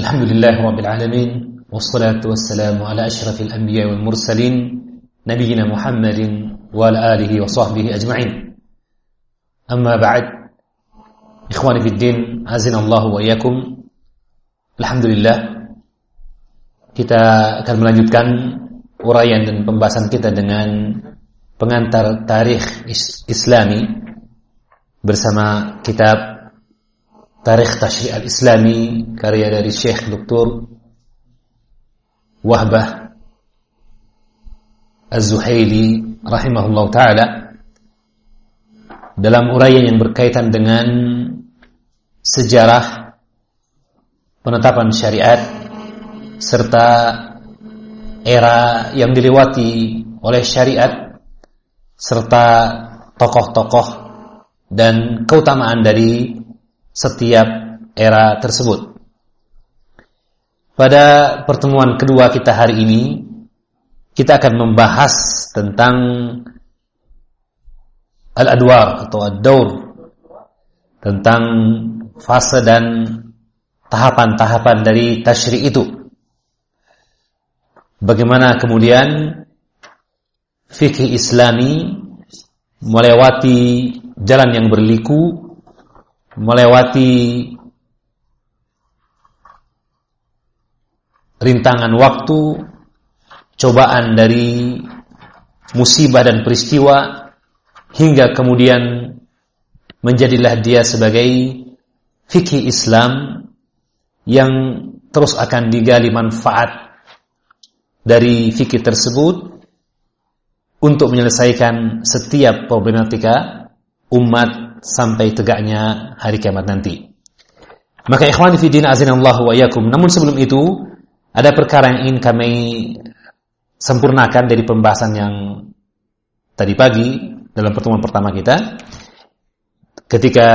الحمد لله رب العالمين والصلاة والسلام على أشرف الأنبياء والمرسلين نبينا محمد وعلى آله وصحبه أجمعين أما بعد إخواني في الدين أزن الله وإياكم الحمد لله kita akan melanjutkan uraian dan pembahasan kita dengan pengantar tarikh Islami bersama kitab Tarikh Tashri' al-Islami karya dari Syekh Dr. Wahbah Az-Zuhaili rahimahullah taala dalam uraian yang berkaitan dengan sejarah penetapan syariat serta era yang dilewati oleh syariat serta tokoh-tokoh dan keutamaan dari setiap era tersebut. Pada pertemuan kedua kita hari ini, kita akan membahas tentang al-adwar atau ad-daur tentang fase dan tahapan-tahapan dari tasyri itu. Bagaimana kemudian fikih Islami melewati jalan yang berliku melewati rintangan waktu, cobaan dari musibah dan peristiwa hingga kemudian menjadilah dia sebagai fikih Islam yang terus akan digali manfaat dari fikih tersebut untuk menyelesaikan setiap problematika umat sampai tegaknya hari kiamat nanti. Maka ikhwan fi din azinallahu wa yakum. Namun sebelum itu ada perkara yang ingin kami sempurnakan dari pembahasan yang tadi pagi dalam pertemuan pertama kita ketika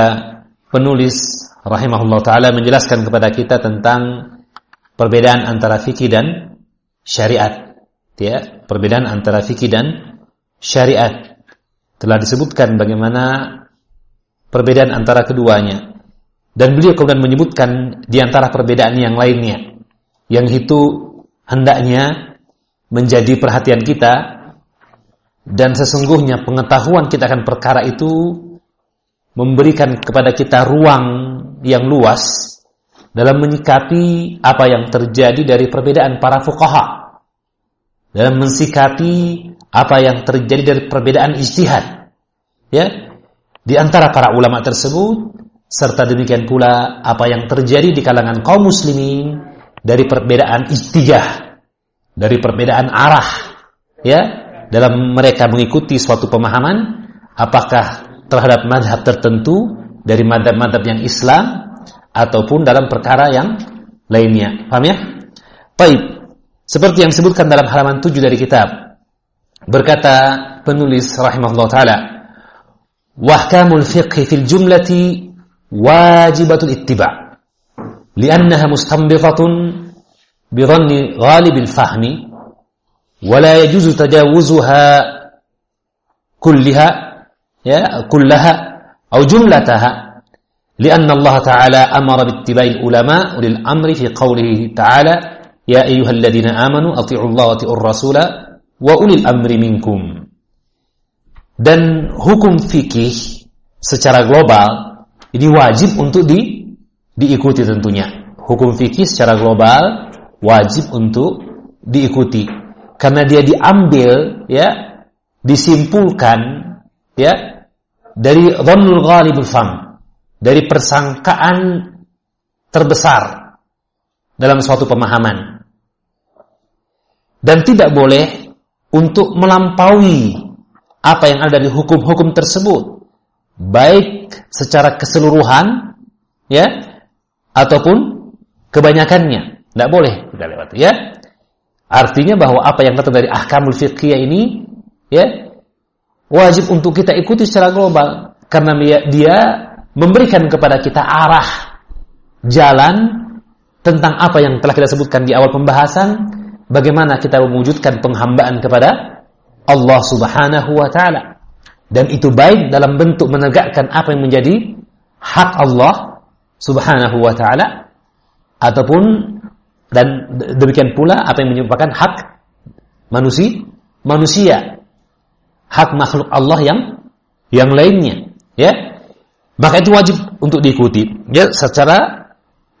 penulis rahimahullah taala menjelaskan kepada kita tentang perbedaan antara fikih dan syariat ya perbedaan antara fikih dan syariat telah disebutkan bagaimana perbedaan antara keduanya. Dan beliau kemudian menyebutkan di antara perbedaan yang lainnya. Yang itu hendaknya menjadi perhatian kita dan sesungguhnya pengetahuan kita akan perkara itu memberikan kepada kita ruang yang luas dalam menyikapi apa yang terjadi dari perbedaan para fuqaha dalam mensikapi apa yang terjadi dari perbedaan ijtihad. Ya? Di antara para ulama tersebut serta demikian pula apa yang terjadi di kalangan kaum muslimin dari perbedaan ijtihad dari perbedaan arah ya? Dalam mereka mengikuti suatu pemahaman apakah terhadap madhab tertentu dari madhab-madhab yang Islam ataupun dalam perkara yang lainnya. Paham ya? Baik seperti yang disebutkan dalam halaman 7 dari kitab berkata penulis rahimahullah taala واحكام الفقه في الجملة واجبة الاتباع لأنها مستنبطة بظن غالب الفهم ولا يجوز تجاوزها كلها كلها أو جملتها لأن الله تعالى أمر باتباع العلماء وللأمر في قوله تعالى يا أيها الذين آمنوا أطيعوا الله وأطيعوا الرسول وأولي الأمر منكم dan hukum fikih secara global ini wajib untuk di, diikuti tentunya. Hukum fikih secara global wajib untuk diikuti karena dia diambil ya disimpulkan ya dari dhannul ghalibul fam dari persangkaan terbesar dalam suatu pemahaman dan tidak boleh untuk melampaui apa yang ada di hukum-hukum tersebut. Baik secara keseluruhan ya ataupun kebanyakannya. Tidak boleh kita lewat ya. Artinya bahwa apa yang datang dari ahkamul fiqhiyah ini ya wajib untuk kita ikuti secara global karena dia, dia memberikan kepada kita arah jalan tentang apa yang telah kita sebutkan di awal pembahasan bagaimana kita mewujudkan penghambaan kepada Allah Subhanahu wa taala. Dan itu baik dalam bentuk menegakkan apa yang menjadi hak Allah Subhanahu wa taala ataupun dan demikian pula apa yang merupakan hak manusia manusia hak makhluk Allah yang yang lainnya ya maka itu wajib untuk diikuti ya secara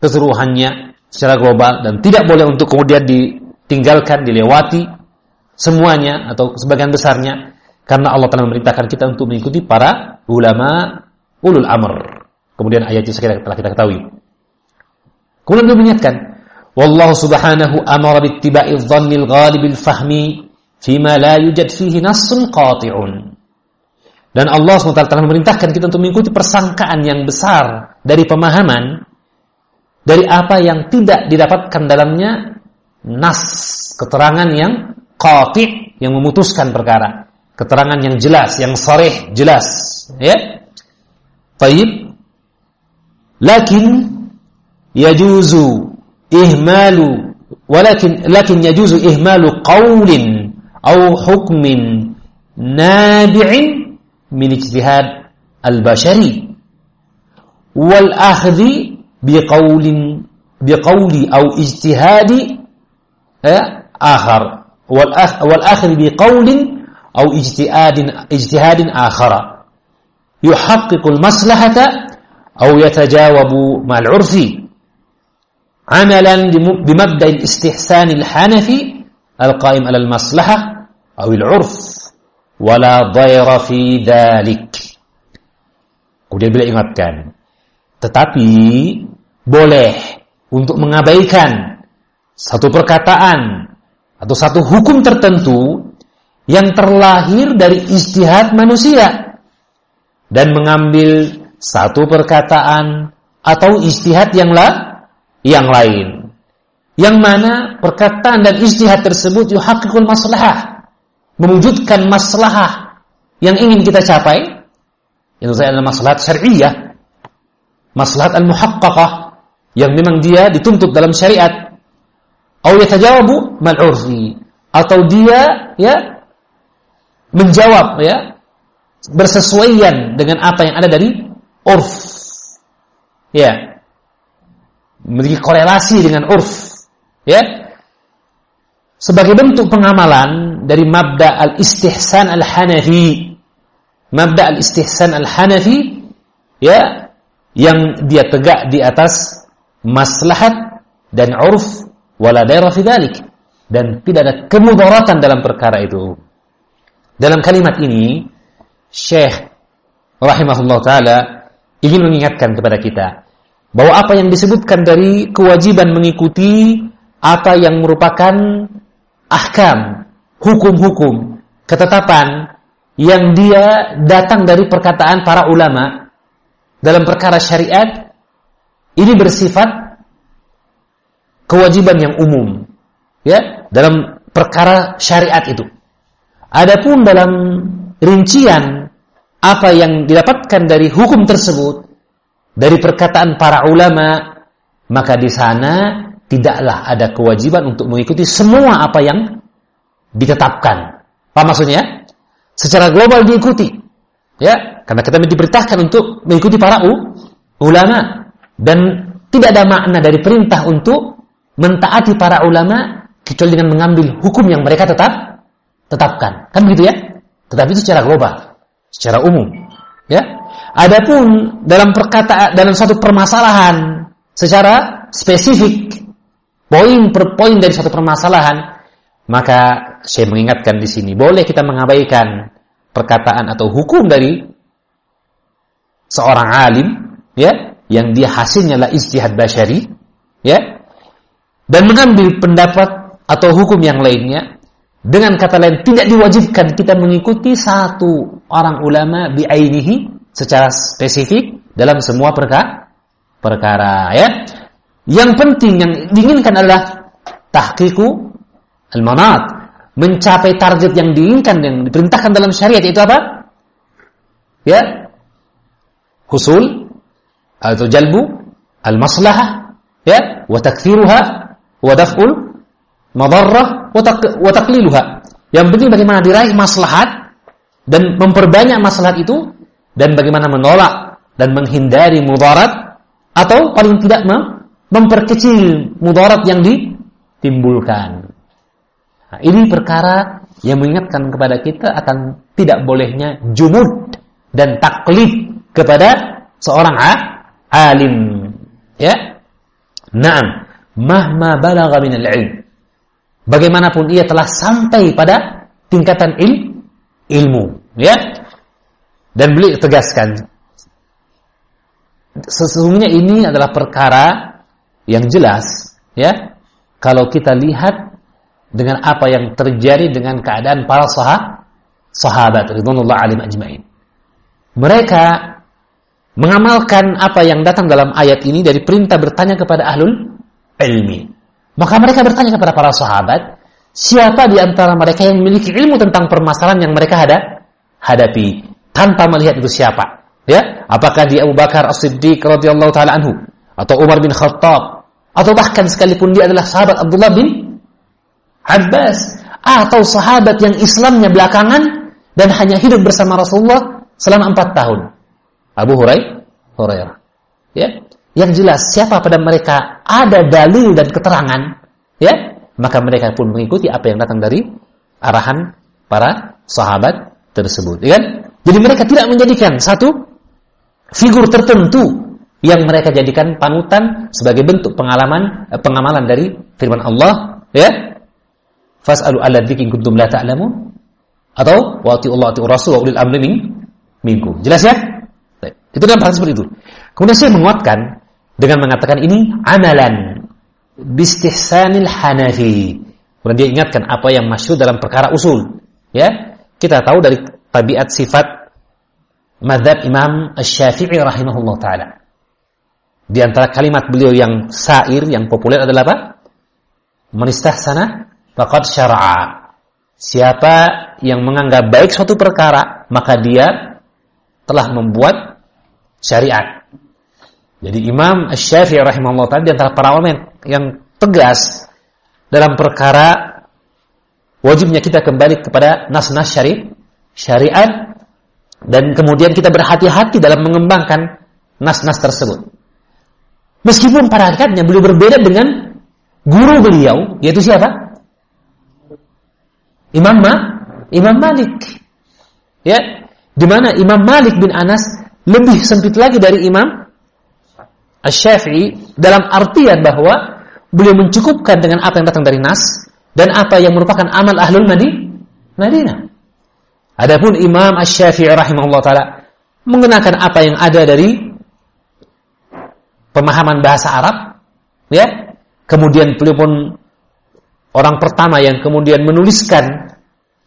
keseluruhannya secara global dan tidak boleh untuk kemudian ditinggalkan dilewati semuanya atau sebagian besarnya karena Allah telah memerintahkan kita untuk mengikuti para ulama ulul amr. Kemudian ayat itu telah kita ketahui. Kemudian dia mengingatkan wallahu subhanahu amara bittiba'i dhannil ghalibil fahmi fima la yujad fihi nassun qati'un. Dan Allah SWT telah memerintahkan kita untuk mengikuti persangkaan yang besar dari pemahaman dari apa yang tidak didapatkan dalamnya nas, keterangan yang qati, yang memutuskan perkara. Keterangan yang jelas, yang sharih jelas, ya. baik Lakin yajuzu ihmalu walakin lakin yajuzu ihmalu qaulin au hukmin nabi'in min ijtihad al-bashari wal akhdhi biqaulin biqauli au ijtihadi آخر. والأخذ بقول أو اجتهاد اجتهاد آخر. يحقق المصلحة أو يتجاوب مع العرف. عملا بمبدأ الاستحسان الحنفي القائم على المصلحة أو العرف. wala dhaira fi dhalik. Kemudian beliau ingatkan, tetapi boleh untuk mengabaikan. Satu perkataan atau satu hukum tertentu yang terlahir dari istihad manusia dan mengambil satu perkataan atau istihad yang la, yang lain. Yang mana perkataan dan istihad tersebut yuhaqqiqul maslahah mewujudkan maslahah yang ingin kita capai itu saya adalah maslahat syariah maslahat al-muhaqqaqah yang memang dia dituntut dalam syariat atau yatajawabu mal urfi. Atau dia ya menjawab ya bersesuaian dengan apa yang ada dari urf. Ya. Memiliki korelasi dengan urf. Ya. Sebagai bentuk pengamalan dari mabda al-istihsan al-hanafi. Mabda al-istihsan al-hanafi ya yang dia tegak di atas maslahat dan urf wala dan tidak ada kemudaratan dalam perkara itu. Dalam kalimat ini Syekh rahimahullah taala ingin mengingatkan kepada kita bahwa apa yang disebutkan dari kewajiban mengikuti apa yang merupakan ahkam, hukum-hukum, ketetapan yang dia datang dari perkataan para ulama dalam perkara syariat ini bersifat kewajiban yang umum ya dalam perkara syariat itu. Adapun dalam rincian apa yang didapatkan dari hukum tersebut dari perkataan para ulama maka di sana tidaklah ada kewajiban untuk mengikuti semua apa yang ditetapkan. Apa maksudnya? Secara global diikuti. Ya, karena kita diperintahkan untuk mengikuti para ulama dan tidak ada makna dari perintah untuk mentaati para ulama kecuali dengan mengambil hukum yang mereka tetap tetapkan. Kan begitu ya? Tetapi itu secara global, secara umum. Ya. Adapun dalam perkataan dalam satu permasalahan secara spesifik poin per poin dari satu permasalahan, maka saya mengingatkan di sini boleh kita mengabaikan perkataan atau hukum dari seorang alim, ya, yang dia hasilnya adalah istihad basyari, ya, dan mengambil pendapat atau hukum yang lainnya dengan kata lain tidak diwajibkan kita mengikuti satu orang ulama biainihi secara spesifik dalam semua perkara perkara ya yang penting yang diinginkan adalah tahqiqu al-manat, mencapai target yang diinginkan yang diperintahkan dalam syariat itu apa? Ya. Husul atau jalbu al-maslahah ya wa takthiruha wa daf'ul madarrah wa taqliluha. Yang penting bagaimana diraih maslahat dan memperbanyak maslahat itu dan bagaimana menolak dan menghindari mudarat atau paling tidak memperkecil mudarat yang di timbulkan. Nah, ini perkara yang mengingatkan kepada kita akan tidak bolehnya jumud dan taklid kepada seorang alim. Ya. Naam, mahma balagha min al-ilm. Bagaimanapun ia telah sampai pada tingkatan il, ilmu, ya. Dan beliau tegaskan sesungguhnya ini adalah perkara yang jelas, ya. Kalau kita lihat dengan apa yang terjadi dengan keadaan para sahabat, sahabat ridwanullah alim ajmain. Mereka mengamalkan apa yang datang dalam ayat ini dari perintah bertanya kepada ahlul ilmi. Maka mereka bertanya kepada para sahabat, siapa di antara mereka yang memiliki ilmu tentang permasalahan yang mereka ada hadapi tanpa melihat itu siapa? Ya, apakah dia Abu Bakar As-Siddiq radhiyallahu taala anhu atau Umar bin Khattab atau bahkan sekalipun dia adalah sahabat Abdullah bin Abbas atau sahabat yang Islamnya belakangan dan hanya hidup bersama Rasulullah selama empat tahun. Abu Hurairah. Ya. Yang jelas siapa pada mereka ada dalil dan keterangan, ya, maka mereka pun mengikuti apa yang datang dari arahan para sahabat tersebut, ya kan? Jadi mereka tidak menjadikan satu figur tertentu yang mereka jadikan panutan sebagai bentuk pengalaman eh, pengamalan dari firman Allah, ya. Fas'alu dzikri kuntum la ta'lamun atau wa Allah wa rasul wa ulil amri minkum. Jelas ya? Itu dalam hal seperti itu. Kemudian saya menguatkan dengan mengatakan ini amalan bistihsanil hanafi. Kemudian dia ingatkan apa yang masyhur dalam perkara usul. Ya, kita tahu dari tabiat sifat madhab Imam Syafi'i rahimahullah taala. Di antara kalimat beliau yang sair yang populer adalah apa? Manistahsana faqad syara'a. Siapa yang menganggap baik suatu perkara, maka dia telah membuat syariat. Jadi Imam Syafi'i rahimahullah tadi antara para ulama yang, yang tegas dalam perkara wajibnya kita kembali kepada nas-nas syari syariat dan kemudian kita berhati-hati dalam mengembangkan nas-nas tersebut. Meskipun pada hakikatnya beliau berbeda dengan guru beliau, yaitu siapa? Imam Ma, Imam Malik. Ya, di mana Imam Malik bin Anas lebih sempit lagi dari Imam Asy-Syafi'i dalam artian bahwa beliau mencukupkan dengan apa yang datang dari nas dan apa yang merupakan amal ahlul Madinah. Adapun Imam Asy-Syafi'i rahimahullah taala mengenakan apa yang ada dari pemahaman bahasa Arab, ya. Kemudian beliau pun orang pertama yang kemudian menuliskan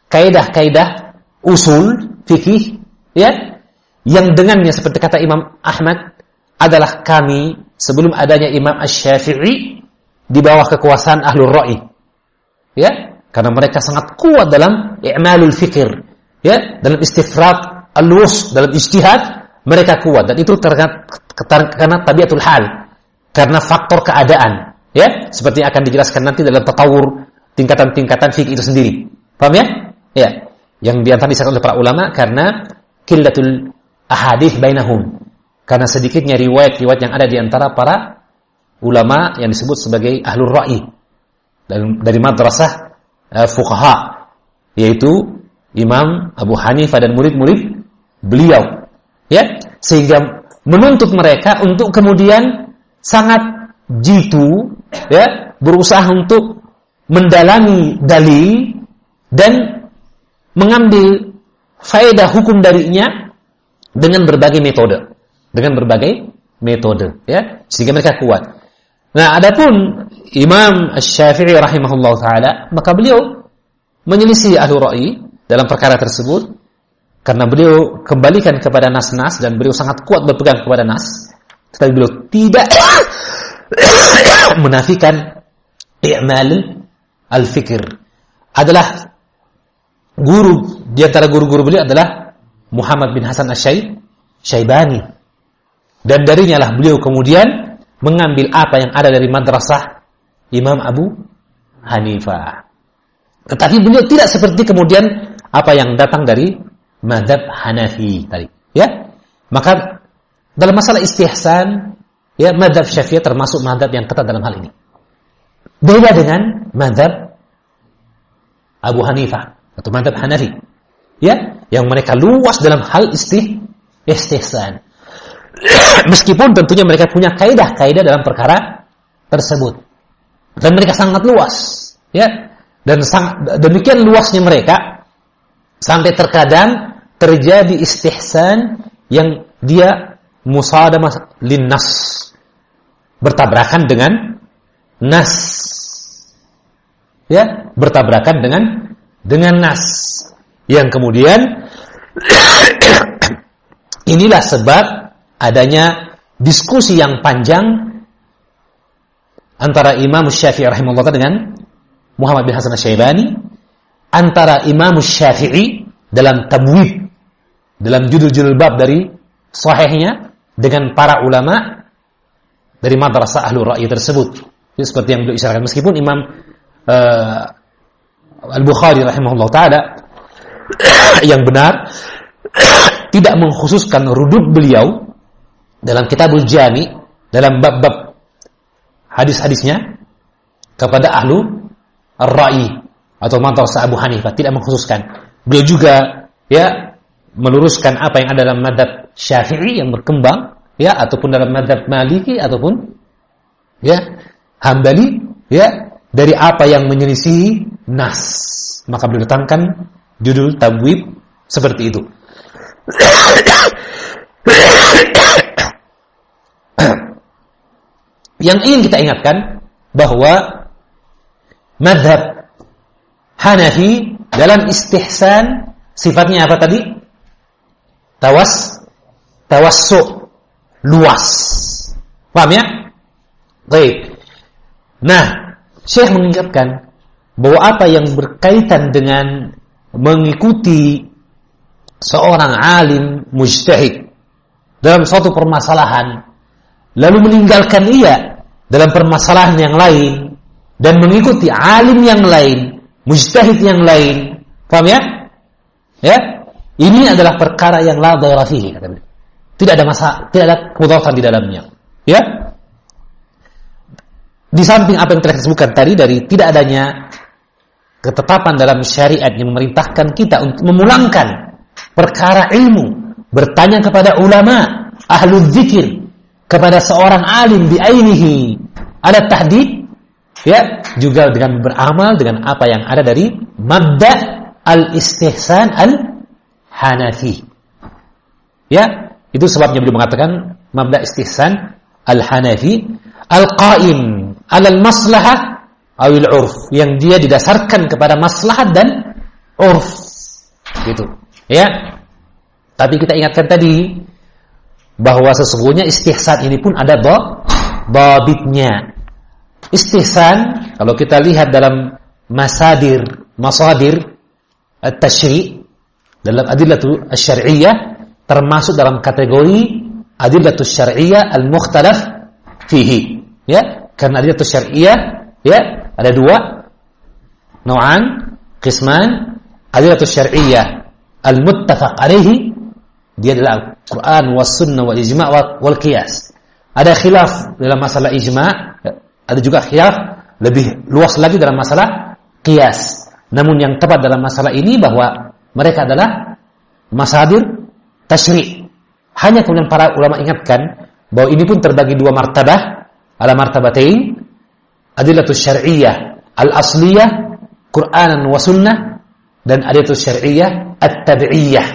kaidah-kaidah usul fikih, ya, yang dengannya seperti kata Imam Ahmad adalah kami sebelum adanya Imam Ash-Syafi'i di bawah kekuasaan Ahlul Ra'i. Ya, karena mereka sangat kuat dalam i'malul fikir, ya, dalam istifrat al-wus, dalam ijtihad mereka kuat dan itu karena tabiatul hal, karena faktor keadaan, ya, seperti yang akan dijelaskan nanti dalam tatawur tingkatan-tingkatan fikih itu sendiri. Paham ya? Ya. Yang di antara disebut oleh para ulama karena killatul ahadith bainahum. Karena sedikitnya riwayat-riwayat yang ada di antara para ulama yang disebut sebagai ahlul ra'i. Dari madrasah uh, fuqaha yaitu Imam Abu Hanifah dan murid-murid beliau. Ya sehingga menuntut mereka untuk kemudian sangat jitu ya berusaha untuk mendalami dalil dan mengambil faedah hukum darinya dengan berbagai metode, dengan berbagai metode, ya, sehingga mereka kuat. Nah, adapun Imam Syafi'i rahimahullah taala, maka beliau menyelisih ahlu ra'i dalam perkara tersebut karena beliau kembalikan kepada nas-nas dan beliau sangat kuat berpegang kepada nas, tetapi beliau tidak menafikan i'mal al-fikir. Adalah guru di antara guru-guru beliau adalah Muhammad bin Hasan Asy-Syaibani. Dan darinya lah beliau kemudian mengambil apa yang ada dari madrasah Imam Abu Hanifah. Tetapi beliau tidak seperti kemudian apa yang datang dari madhab Hanafi tadi. Ya, maka dalam masalah istihsan, ya madhab Syafi'i termasuk madhab yang ketat dalam hal ini. Beda dengan madhab Abu Hanifah atau madhab Hanafi. Ya, yang mereka luas dalam hal istih istihsan. Meskipun tentunya mereka punya kaidah-kaidah dalam perkara tersebut. Dan mereka sangat luas, ya. Dan sangat, demikian luasnya mereka sampai terkadang terjadi istihsan yang dia musadamah linnas bertabrakan dengan nas ya bertabrakan dengan dengan nas yang kemudian inilah sebab adanya diskusi yang panjang antara Imam Syafi'i rahimahullah dengan Muhammad bin Hasan Syaibani antara Imam Syafi'i dalam tabwib dalam judul-judul bab dari sahihnya dengan para ulama dari madrasah ahlul ra'yi tersebut. Jadi seperti yang beliau isyaratkan meskipun Imam uh, Al-Bukhari rahimahullah taala yang benar tidak mengkhususkan rudud beliau dalam kitabul jami dalam bab-bab hadis-hadisnya kepada ahlu ar-ra'i atau madrasah Abu Hanifah. Tidak mengkhususkan. Beliau juga ya meluruskan apa yang ada dalam madhab Syafi'i yang berkembang ya ataupun dalam madhab Maliki ataupun ya Hambali ya dari apa yang menyelisih nas. Maka beliau letakkan judul tabwib seperti itu yang ingin kita ingatkan bahwa madhab Hanafi dalam istihsan sifatnya apa tadi? Tawas tawassu luas. Paham ya? Baik. Nah, Syekh mengingatkan bahwa apa yang berkaitan dengan mengikuti seorang alim mujtahid dalam suatu permasalahan lalu meninggalkan ia dalam permasalahan yang lain dan mengikuti alim yang lain, mujtahid yang lain. Paham ya? Ya? Ini adalah perkara yang la dhaira fihi. Tidak ada masa, tidak ada kemudaratan di dalamnya. Ya? Di samping apa yang telah disebutkan tadi dari tidak adanya ketetapan dalam syariat yang memerintahkan kita untuk memulangkan perkara ilmu, bertanya kepada ulama, ahlu zikir, kepada seorang alim di ainihi ada tahdid ya juga dengan beramal dengan apa yang ada dari mabda al-istihsan al-hanafi. Ya itu sebabnya beliau mengatakan mabda istihsan al-Hanafi al-qaim al maslahah awil urf yang dia didasarkan kepada maslahat dan urf. Gitu ya. Tapi kita ingatkan tadi bahwa sesungguhnya istihsan ini pun ada babitnya istihsan kalau kita lihat dalam masadir masadir at-tashri' dalam adillatu asy-syar'iyyah termasuk dalam kategori adillatus syar'iyyah al-mukhtalaf fihi. Ya karena adillatus syar'iyyah ya ada dua. Nau'an qisman adillatus syar'iyyah al-muttafaq alaihi dia adalah Al-Quran was sunnah wal ijma' wal qiyas. Ada khilaf dalam masalah ijma' ada juga khilaf lebih luas lagi dalam masalah qiyas namun yang tepat dalam masalah ini bahwa mereka adalah masadir tasyri. Hanya kemudian para ulama ingatkan bahwa ini pun terbagi dua martabah, ala martabatain, adillatus syar'iyyah al-asliyah, Qur'anan wa sunnah, dan adillatus syar'iyyah at-tabi'iyah,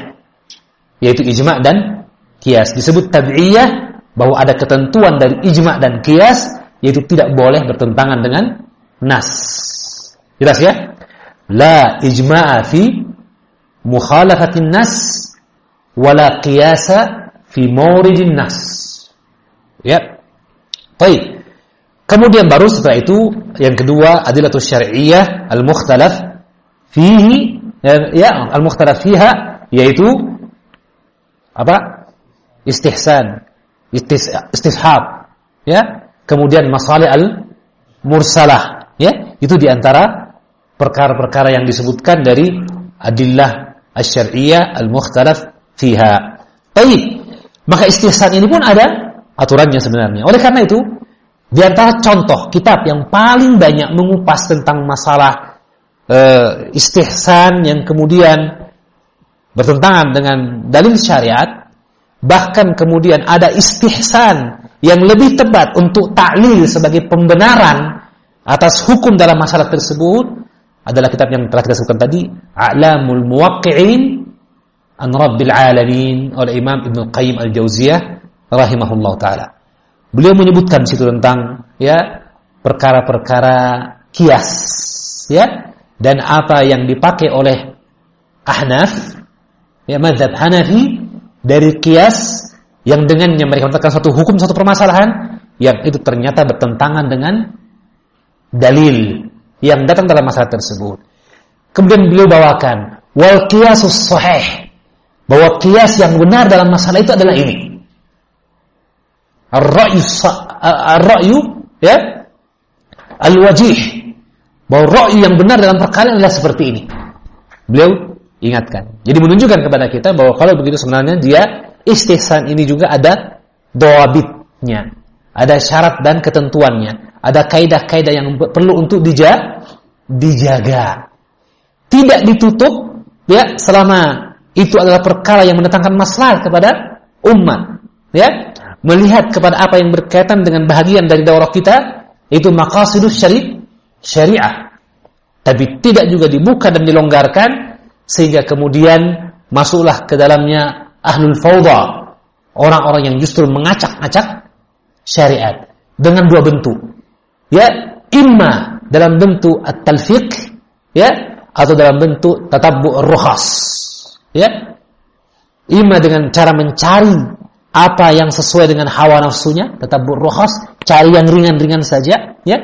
yaitu ijma' dan kias. Disebut tabi'iyah bahwa ada ketentuan dari ijma' dan kias, yaitu tidak boleh bertentangan dengan nas. Jelas ya? La ijma'a fi mukhalafatin nas wala qiyasa fi mawridin nas. Ya. Baik. Kemudian baru setelah itu yang kedua adilatul syar'iyyah al-mukhtalaf fihi ya, ya al-mukhtalaf fiha yaitu apa? istihsan, istis, istishab, ya. Kemudian masalih al-mursalah, ya. Itu di antara perkara-perkara yang disebutkan dari adillah asy-syar'iyyah al-mukhtalaf fiha. Baik. Maka istihsan ini pun ada aturannya sebenarnya. Oleh karena itu, Di antara contoh kitab yang paling banyak mengupas tentang masalah uh, istihsan yang kemudian bertentangan dengan dalil syariat, bahkan kemudian ada istihsan yang lebih tepat untuk taklil sebagai pembenaran atas hukum dalam masalah tersebut adalah kitab yang telah kita sebutkan tadi, A'lamul Muwaqqi'in an Rabbil Alamin oleh Imam Ibn Qayyim Al-Jauziyah rahimahullah taala. Beliau menyebutkan situ tentang ya perkara-perkara kias ya dan apa yang dipakai oleh Ahnaf ya mazhab Hanafi dari kias yang dengannya mereka menetapkan satu hukum satu permasalahan yang itu ternyata bertentangan dengan dalil yang datang dalam masalah tersebut. Kemudian beliau bawakan wal qiyasus sahih bahwa kias yang benar dalam masalah itu adalah ini ar-ra'yu ya al-wajih bahwa ra'yu yang benar dalam perkara adalah seperti ini. Beliau ingatkan. Jadi menunjukkan kepada kita bahwa kalau begitu sebenarnya dia istihsan ini juga ada doabitnya. Ada syarat dan ketentuannya. Ada kaidah-kaidah yang perlu untuk dija dijaga. Tidak ditutup ya selama itu adalah perkara yang mendatangkan masalah kepada umat. Ya, melihat kepada apa yang berkaitan dengan bahagian dari daurah kita itu maqasidus syari syariah tapi tidak juga dibuka dan dilonggarkan sehingga kemudian masuklah ke dalamnya ahlul fawda. Orang-orang yang justru mengacak-acak syariat dengan dua bentuk. Ya imma dalam bentuk at-talfiq ya atau dalam bentuk tatabbu' rukhas ya. Imma dengan cara mencari apa yang sesuai dengan hawa nafsunya, tetap burrohas, cari yang ringan-ringan saja, ya,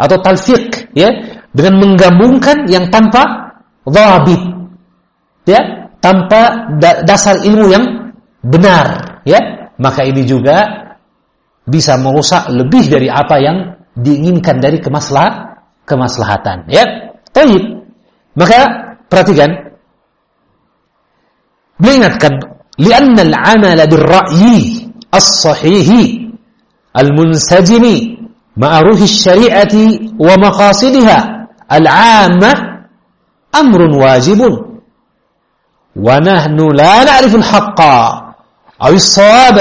atau talfiq, ya, dengan menggabungkan yang tanpa dhabit, ya, tanpa da dasar ilmu yang benar, ya. Maka ini juga bisa merusak lebih dari apa yang diinginkan dari kemaslah kemaslahatan, ya. Baik. Maka perhatikan mengingatkan ingatkan al-'amal bil ra'yi as-sahih al-munsajim ma'a syari'ati wa maqasidha al-'amah amrun wajibun ونحن لا نعرف الحق. أو الصواب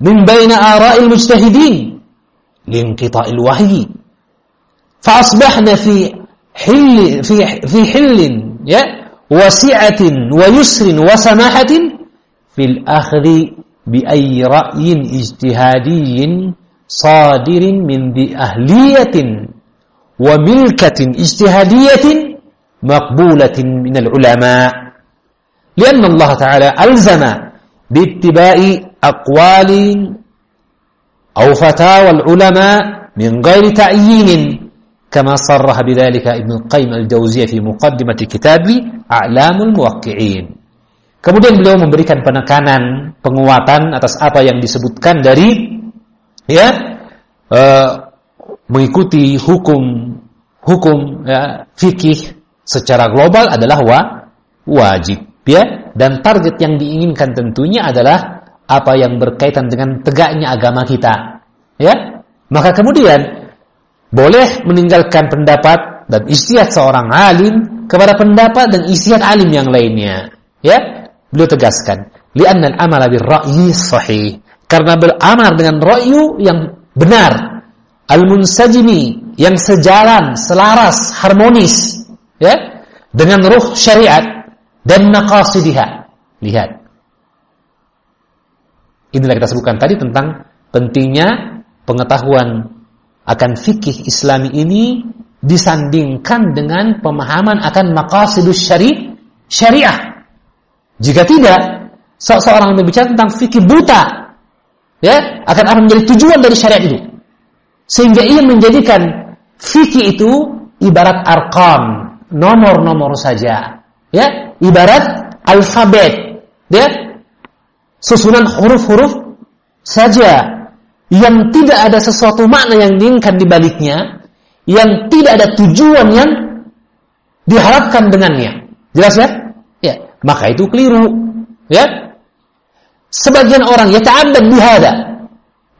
من بين آراء المجتهدين لانقطاع الوحي. فأصبحنا في حل في في حل وسعة ويسر وسماحة في الأخذ بأي رأي اجتهادي صادر من ذي أهلية وملكة اجتهادية مقبولة من العلماء. لأن الله تعالى ألزم باتباع أقوال أو فتاوى العلماء من غير تعيين كما صرح بذلك ابن القيم الجوزية في مقدمة كتاب أعلام الموقعين Kemudian beliau memberikan penekanan, penguatan atas apa yang disebutkan dari ya uh, mengikuti hukum hukum ya, fikih secara global adalah wa, wajib ya? Dan target yang diinginkan tentunya adalah apa yang berkaitan dengan tegaknya agama kita. Ya? Maka kemudian boleh meninggalkan pendapat dan istihad seorang alim kepada pendapat dan istihad alim yang lainnya. Ya? Beliau tegaskan, li'anna al-amala bir-ra'yi sahih. Karena beramal dengan ra'yu yang benar, al-munsajimi yang sejalan, selaras, harmonis, ya, dengan ruh syariat dan maqasidiha. Lihat. Inilah kita sebutkan tadi tentang pentingnya pengetahuan akan fikih Islami ini disandingkan dengan pemahaman akan maqasidus syari syariah jika tidak, seorang berbicara tentang fikih buta, ya akan akan menjadi tujuan dari syariat itu. Sehingga ia menjadikan fikih itu ibarat arkam, nomor-nomor saja, ya, ibarat alfabet, ya, susunan huruf-huruf saja yang tidak ada sesuatu makna yang diinginkan di baliknya, yang tidak ada tujuan yang diharapkan dengannya. Jelas ya? maka itu keliru. Ya. Sebagian orang ya ta'abbad bihada.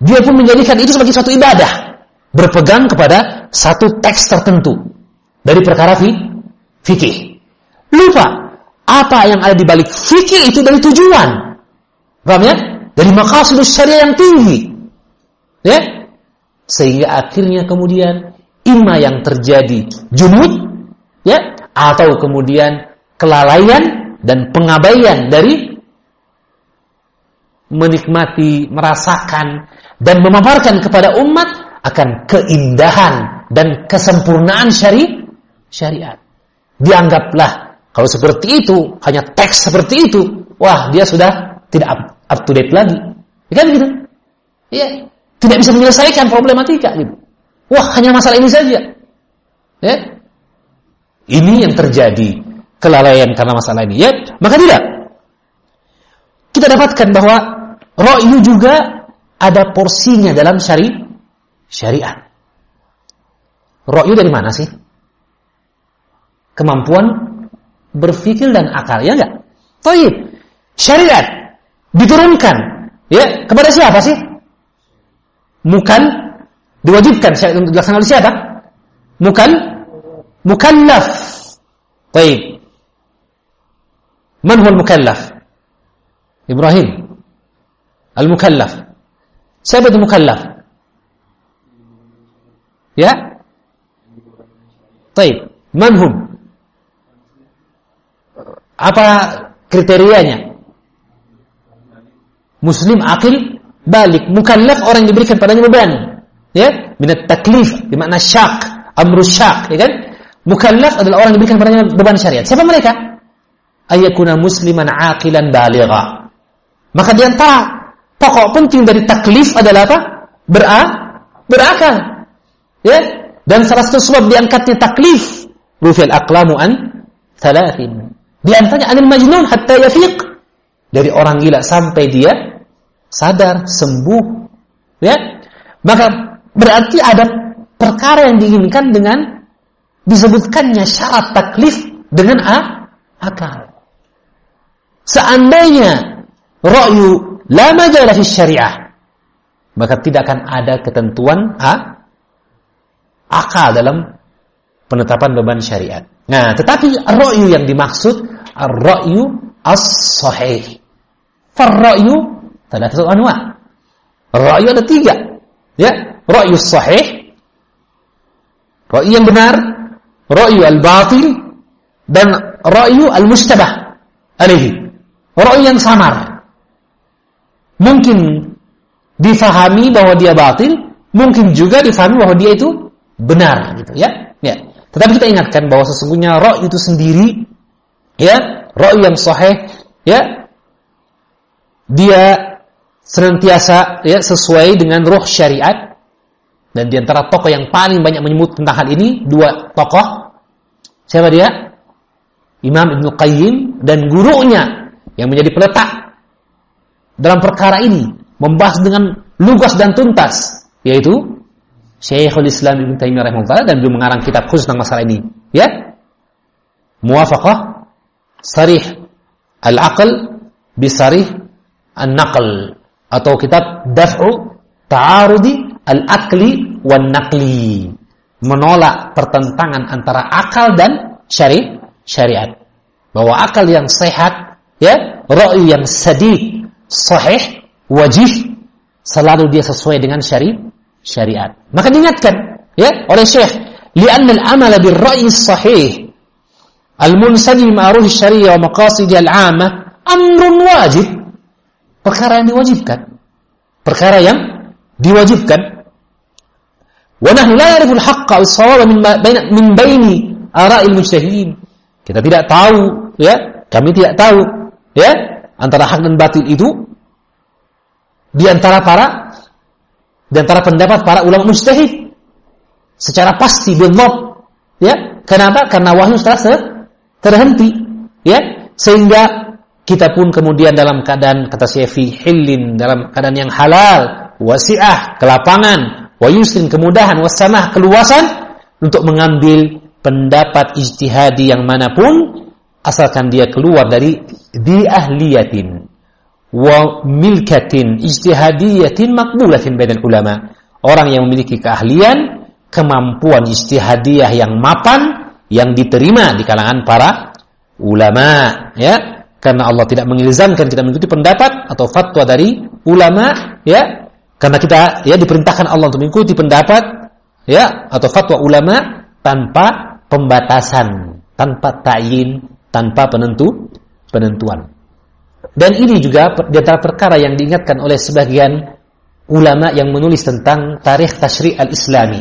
Dia pun menjadikan itu sebagai suatu ibadah. berpegang kepada satu teks tertentu dari perkara fi, fikih. Lupa apa yang ada di balik fikih itu dari tujuan. Paham ya? Dari maqasid syariah yang tinggi. Ya? Sehingga akhirnya kemudian ima yang terjadi junud ya atau kemudian kelalaian dan pengabaian dari menikmati, merasakan dan memaparkan kepada umat akan keindahan dan kesempurnaan syari syariat. Dianggaplah kalau seperti itu, hanya teks seperti itu, wah dia sudah tidak up, up to date lagi. Ya kan gitu? Iya. Tidak bisa menyelesaikan problematika gitu. Wah, hanya masalah ini saja. Ya. Ini yang terjadi kelalaian karena masalah ini. Ya, maka tidak. Kita dapatkan bahwa ro'yu juga ada porsinya dalam syari syariat. Ro'yu dari mana sih? Kemampuan berpikir dan akal, ya enggak? Taib. Syariat diturunkan ya kepada siapa sih? Bukan diwajibkan dilaksanakan oleh siapa? Bukan mukallaf. Baik. Man huwa mukallaf? Ibrahim. Al-mukallaf. Siapa itu mukallaf? Ya? Baik. Man hum? Apa kriterianya? Muslim akil balik. Mukallaf orang yang diberikan padanya beban. Ya? Minat taklif di makna syak amru syak ya kan? Mukallaf adalah orang yang diberikan padanya beban syariat. Siapa mereka? Ayakuna musliman aqilan baligha. Maka di antara pokok penting dari taklif adalah apa? Bera, berakal. Ya? Dan salah satu sebab diangkatnya taklif rufil aqlamu an thalathin di antaranya anil majnun hatta yafiq dari orang gila sampai dia sadar, sembuh. Ya. Maka berarti ada perkara yang diinginkan dengan disebutkannya syarat taklif dengan a, akal. Seandainya ra'yu la majalah fi syariah, maka tidak akan ada ketentuan a, akal dalam penetapan beban syariat. Nah, tetapi ra'yu yang dimaksud ar-ra'yu as-sahih. Far-ra'yu Thalathatul anwa. Ra'yu ada tiga. Ya, ra'yu sahih, ra'yu yang benar, ra'yu al-batil dan ra'yu al-mustabah alaihi. Ra'yu yang samar. Mungkin difahami bahwa dia batil, mungkin juga difahami bahwa dia itu benar gitu ya. Tetapi kita ingatkan bahwa sesungguhnya ra'yu itu sendiri ya, ra'yu yang sahih ya dia senantiasa ya sesuai dengan roh syariat. Dan di antara tokoh yang paling banyak menyebut tentang hal ini dua tokoh. Siapa dia? Imam Ibn Qayyim dan gurunya yang menjadi peletak dalam perkara ini membahas dengan lugas dan tuntas yaitu Syekhul Islam Ibn Taimiyah rahimahullah dan beliau mengarang kitab khusus tentang masalah ini. Ya? Muwafaqah sarih al-aql bisarih an-naql atau kitab Daf'u Ta'arudi Al-Akli wan Naqli menolak pertentangan antara akal dan syari syariat. Bahwa akal yang sehat ya ra'yu yang sadid sahih wajib selalu dia sesuai dengan syari syariat maka diingatkan ya oleh Syekh li'anna al-amala bir-ra'yi sahih al-munsadi ma'ruf syariah wa maqasid al-'amah amrun wajib perkara yang diwajibkan. Perkara yang diwajibkan. Wa nahnu la na'rifu al-haqqa was-sawaba min baini ara'il mujtahidin. Kita tidak tahu, ya, kami tidak tahu, ya, antara hak dan batil itu di antara para di antara pendapat para ulama mujtahid secara pasti billah ya kenapa? Karena wahyu telah terhenti. Ya sehingga kita pun kemudian dalam keadaan kata Syafi hilin dalam keadaan yang halal, wasi'ah, kelapangan, wa yusrin kemudahan, wasamah keluasan untuk mengambil pendapat ijtihadi yang mana pun asalkan dia keluar dari di ahliyatin wa milkatin ijtihadiyatin makbulatin bainal ulama orang yang memiliki keahlian, kemampuan istihadiyah yang mapan yang diterima di kalangan para ulama, ya. Karena Allah tidak mengilzamkan kita mengikuti pendapat atau fatwa dari ulama, ya. Karena kita ya diperintahkan Allah untuk mengikuti pendapat ya atau fatwa ulama tanpa pembatasan, tanpa ta'yin, tanpa penentu penentuan. Dan ini juga di antara perkara yang diingatkan oleh sebagian ulama yang menulis tentang tarikh tasyri' al-islami.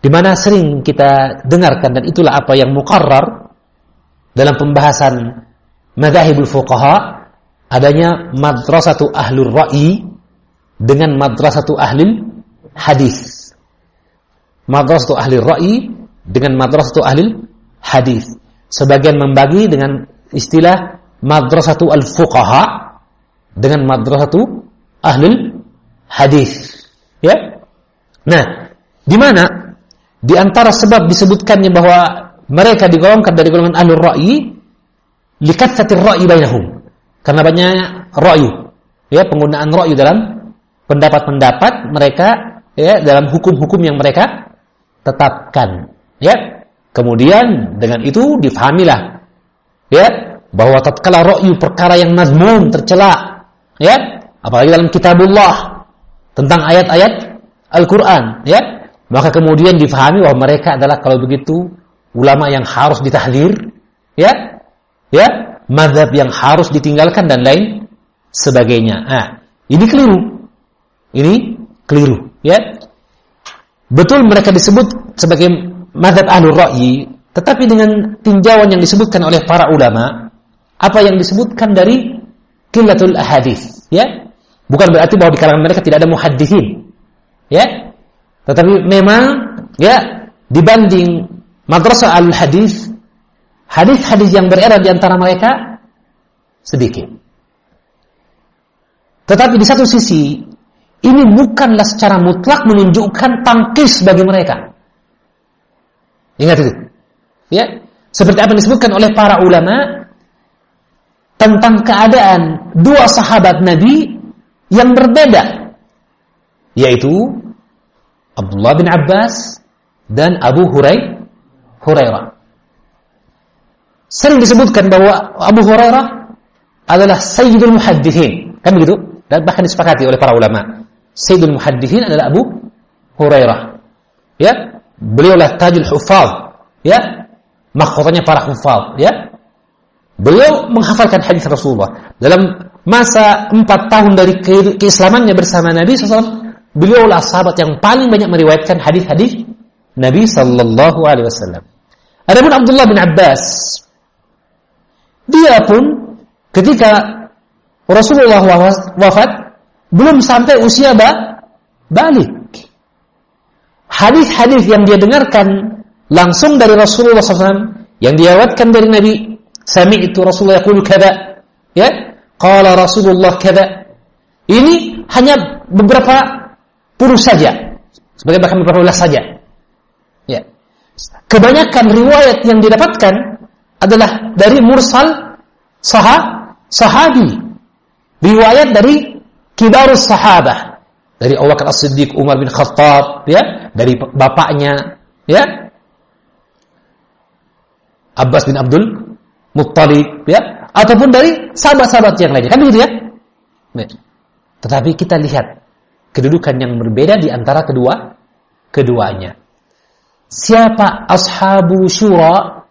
Di mana sering kita dengarkan dan itulah apa yang muqarrar dalam pembahasan madhahibul fuqaha adanya madrasatu ahlur ra'i dengan madrasatu ahli hadis. Madrasatu ahli ra'i dengan madrasatu ahli hadis. Sebagian membagi dengan istilah madrasatu al-fuqaha dengan madrasatu ahli hadis. Ya. Nah, di mana di antara sebab disebutkannya bahwa mereka digolongkan dari golongan ahlur ra'i likatsatir ra'i bainahum. Karena banyak ra'yu. Ya, penggunaan ra'yu dalam pendapat-pendapat mereka ya dalam hukum-hukum yang mereka tetapkan. Ya. Kemudian dengan itu difahamilah ya bahwa tatkala ra'yu perkara yang mazmum tercela ya apalagi dalam kitabullah tentang ayat-ayat Al-Quran, ya, maka kemudian difahami bahwa mereka adalah kalau begitu ulama yang harus ditahdir, ya, ya, madhab yang harus ditinggalkan dan lain sebagainya. Nah, ini keliru, ini keliru, ya. Betul mereka disebut sebagai madhab ahlul ra'yi, tetapi dengan tinjauan yang disebutkan oleh para ulama, apa yang disebutkan dari kilatul ahadith, ya, Bukan berarti bahwa di kalangan mereka tidak ada muhaddisin. Ya. Tetapi memang ya dibanding madrasah al-hadis hadis-hadis yang beredar di antara mereka sedikit. Tetapi di satu sisi ini bukanlah secara mutlak menunjukkan tangkis bagi mereka. Ingat itu. Ya. Seperti apa yang disebutkan oleh para ulama tentang keadaan dua sahabat Nabi yang berbeda yaitu Abdullah bin Abbas dan Abu Hurai Hurairah. Sering disebutkan bahwa Abu Hurairah adalah Sayyidul Muhaddithin. Kan begitu? Dan bahkan disepakati oleh para ulama. Sayyidul Muhaddithin adalah Abu Hurairah. Ya, beliaulah Tajul Hufaz. Ya, mahkotanya para hufaz. Ya, beliau menghafalkan hadis Rasulullah dalam masa empat tahun dari ke keislamannya bersama Nabi SAW, beliaulah sahabat yang paling banyak meriwayatkan hadis-hadis Nabi Sallallahu Alaihi Wasallam. Adapun Abdullah bin Abbas, dia pun ketika Rasulullah wafat belum sampai usia ba balik. Hadis-hadis yang dia dengarkan langsung dari Rasulullah SAW yang diwatkan dari Nabi, sami itu Rasulullah yaqulu kada, ya, Qala Rasulullah kada. Ini hanya beberapa puluh saja. Sebagai bahkan beberapa belas saja. Ya. Kebanyakan riwayat yang didapatkan adalah dari mursal sahah, sahabi. Riwayat dari kibarus sahabah. Dari Abu Bakar As-Siddiq, Umar bin Khattab, ya, dari bapaknya, ya. Abbas bin Abdul Muttalib, ya, ataupun dari sahabat-sahabat yang lainnya. Kan begitu ya? Tetapi kita lihat kedudukan yang berbeda di antara kedua keduanya. Siapa ashabu syura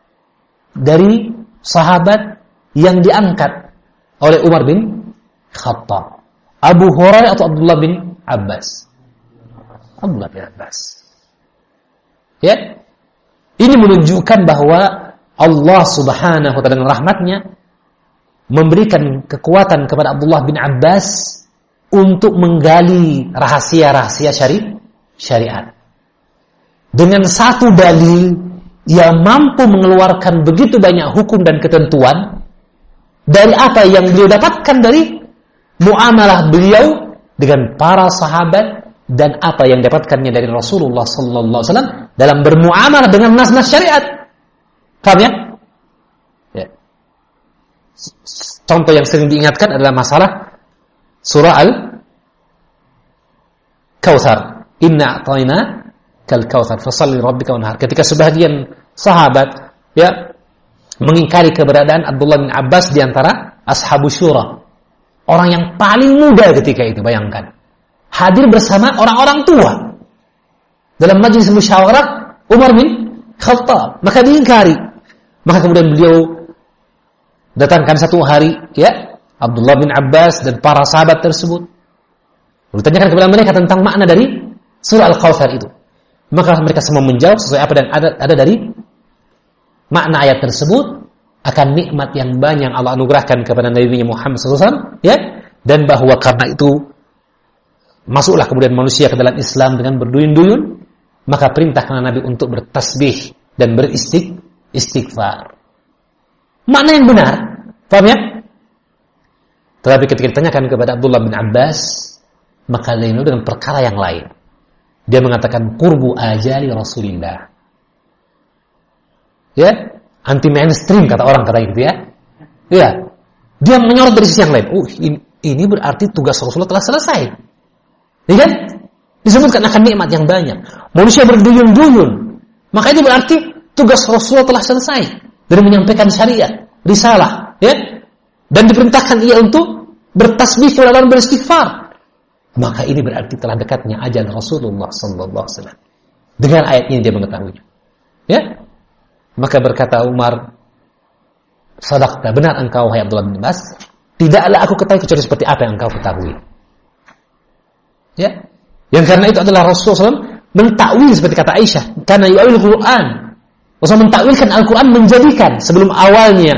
dari sahabat yang diangkat oleh Umar bin Khattab? Abu Hurairah atau Abdullah bin Abbas? Abdullah bin Abbas. Ya? Ini menunjukkan bahwa Allah Subhanahu wa taala dengan rahmatnya memberikan kekuatan kepada Abdullah bin Abbas untuk menggali rahasia-rahasia syari syariat. Dengan satu dalil yang mampu mengeluarkan begitu banyak hukum dan ketentuan dari apa yang beliau dapatkan dari muamalah beliau dengan para sahabat dan apa yang dapatkannya dari Rasulullah sallallahu alaihi wasallam dalam bermuamalah dengan nas-nas syariat. Paham ya? Contoh yang sering diingatkan adalah masalah surah Al-Kautsar. inna a'tayna kal kautsar fasalli rabbika wanhar. Ketika sebagian sahabat ya mengingkari keberadaan Abdullah bin Abbas di antara ashabu syura. Orang yang paling muda ketika itu, bayangkan. Hadir bersama orang-orang tua. Dalam majlis musyawarah Umar bin Khattab. Maka diingkari. Maka kemudian beliau datangkan satu hari ya Abdullah bin Abbas dan para sahabat tersebut. Bertanyakan kepada mereka tentang makna dari surah Al-Kautsar itu. Maka mereka semua menjawab sesuai apa yang ada, ada dari makna ayat tersebut akan nikmat yang banyak Allah anugerahkan kepada Nabi Muhammad SAW ya dan bahwa karena itu masuklah kemudian manusia ke dalam Islam dengan berduyun-duyun maka perintah karena Nabi untuk bertasbih dan beristik istighfar makna yang benar paham ya tetapi ketika ditanyakan kepada Abdullah bin Abbas maka lain dengan perkara yang lain dia mengatakan kurbu ajali Rasulullah. Ya, anti mainstream kata orang kata gitu ya. Ya, dia menyorot dari sisi yang lain. Oh, ini, ini berarti tugas Rasulullah telah selesai. Ya kan? Disebutkan akan nikmat yang banyak. Manusia berduyun-duyun. Maka itu berarti tugas Rasulullah telah selesai dari menyampaikan syariat, risalah, ya. Dan diperintahkan ia untuk bertasbih dan beristighfar. Maka ini berarti telah dekatnya ajal Rasulullah sallallahu alaihi wasallam. Dengan ayat ini dia mengetahui. Ya? Maka berkata Umar, "Sadaqta, benar engkau hai Abdullah bin Abbas. Tidaklah aku ketahui kecuali seperti apa yang engkau ketahui." Ya? Yang karena itu adalah Rasulullah SAW mentakwil seperti kata Aisyah, karena ya'ul Quran. Rasul mentakwilkan Al-Quran menjadikan sebelum awalnya.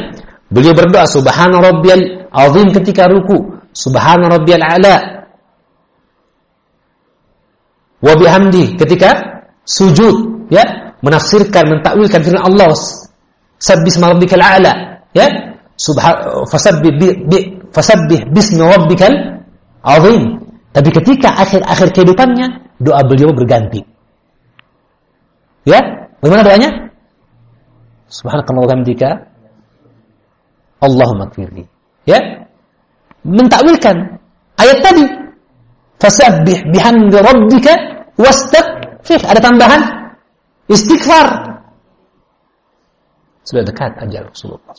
Beliau berdoa subhana rabbiyal azim ketika ruku, subhana rabbiyal a'la. Wa bihamdi ketika sujud ya menafsirkan mentakwilkan firman Allah sabbih isma rabbikal a'la ya subhan fasabbih bi, bi, fasabbih bismi rabbikal azim. Tapi ketika akhir-akhir kehidupannya doa beliau berganti. Ya bagaimana doanya subhanakallah wa bihamdika Allahumma kfirli ya mentakwilkan ayat tadi fasabbih bihamdi rabbika wastaghfir. Ada tambahan istighfar. Sudah dekat ajal Rasulullah.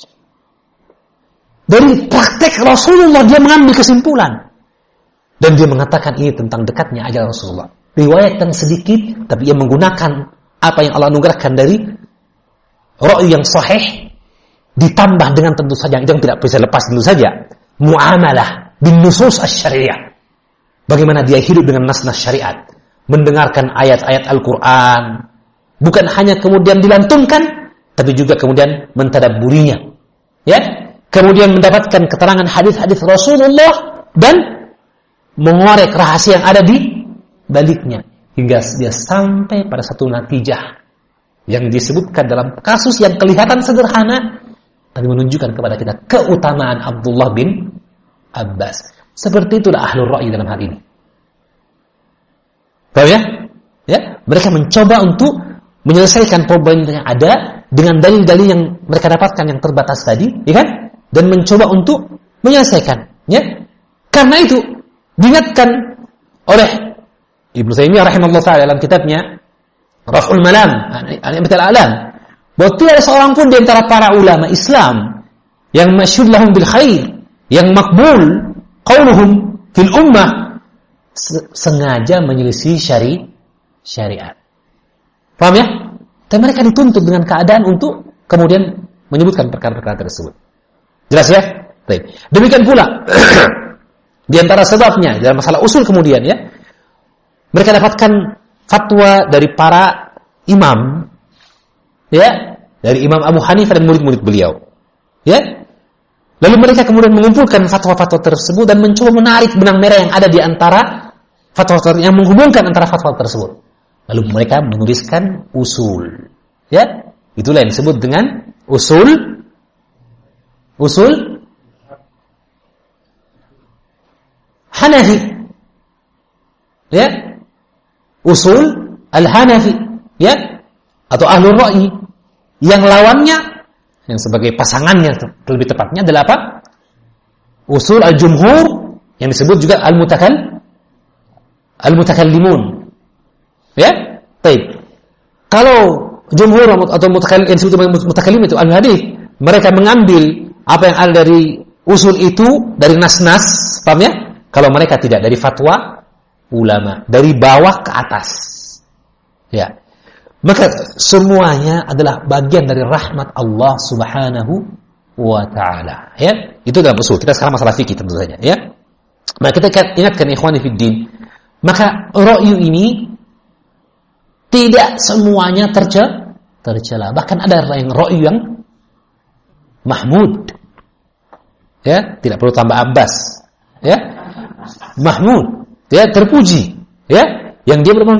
Dari praktek Rasulullah dia mengambil kesimpulan. Dan dia mengatakan ini tentang dekatnya ajal Rasulullah. Riwayat yang sedikit, tapi ia menggunakan apa yang Allah anugerahkan dari roh yang sahih, ditambah dengan tentu saja. Yang tidak bisa lepas tentu saja. Muamalah bin nusus syariah Bagaimana dia hidup dengan nas-nas syariat. Mendengarkan ayat-ayat Al-Quran. Bukan hanya kemudian dilantunkan, tapi juga kemudian mentadaburinya. Ya, kemudian mendapatkan keterangan hadis-hadis Rasulullah dan mengorek rahasia yang ada di baliknya. Hingga dia sampai pada satu natijah yang disebutkan dalam kasus yang kelihatan sederhana tapi menunjukkan kepada kita keutamaan Abdullah bin Abbas. Seperti itulah ahlul ra'i dalam hal ini. Tahu ya? Ya, mereka mencoba untuk menyelesaikan problem yang ada dengan dalil-dalil yang mereka dapatkan yang terbatas tadi, ya kan? Dan mencoba untuk menyelesaikan, ya. Karena itu diingatkan oleh Ibnu Taimiyah rahimahullah taala dalam kitabnya Raf'ul Malam, Al-Imtal Alam, bahwa ada seorang pun di antara para ulama Islam yang masyhur lahum bil khair, yang makbul qauluhum fil ummah sengaja menyelisih syari syariat. Paham ya? Dan mereka dituntut dengan keadaan untuk kemudian menyebutkan perkara-perkara tersebut. Jelas ya? Baik. Demikian pula di antara sebabnya dalam masalah usul kemudian ya, mereka dapatkan fatwa dari para imam ya, dari Imam Abu Hanifah dan murid-murid beliau. Ya, Lalu mereka kemudian mengumpulkan fatwa-fatwa tersebut dan mencoba menarik benang merah yang ada di antara fatwa-fatwa yang menghubungkan antara fatwa tersebut. Lalu mereka menuliskan usul. Ya, itulah yang disebut dengan usul usul Hanafi. Ya. Usul Al-Hanafi, ya. Atau Ahlul Ra'yi. Yang lawannya yang sebagai pasangannya lebih tepatnya adalah apa? Usul Al-Jumhur yang disebut juga Al-Mutakal al-mutakallimun. Ya? Baik. Kalau jumhur atau mutakallim yang disebut mutakallim itu al hadis, mereka mengambil apa yang ada dari usul itu dari nas-nas, paham ya? Kalau mereka tidak dari fatwa ulama, dari bawah ke atas. Ya. Maka semuanya adalah bagian dari rahmat Allah Subhanahu wa taala, ya. Itu dalam usul. Kita sekarang masalah fikih tentu saja, ya. Maka kita ingatkan ikhwani fid din, maka ra'yu ini tidak semuanya tercela, tercela. Bahkan ada yang ra'yu yang mahmud. Ya, tidak perlu tambah Abbas. Ya. Mahmud, ya terpuji, ya. Yang dia bermanfaat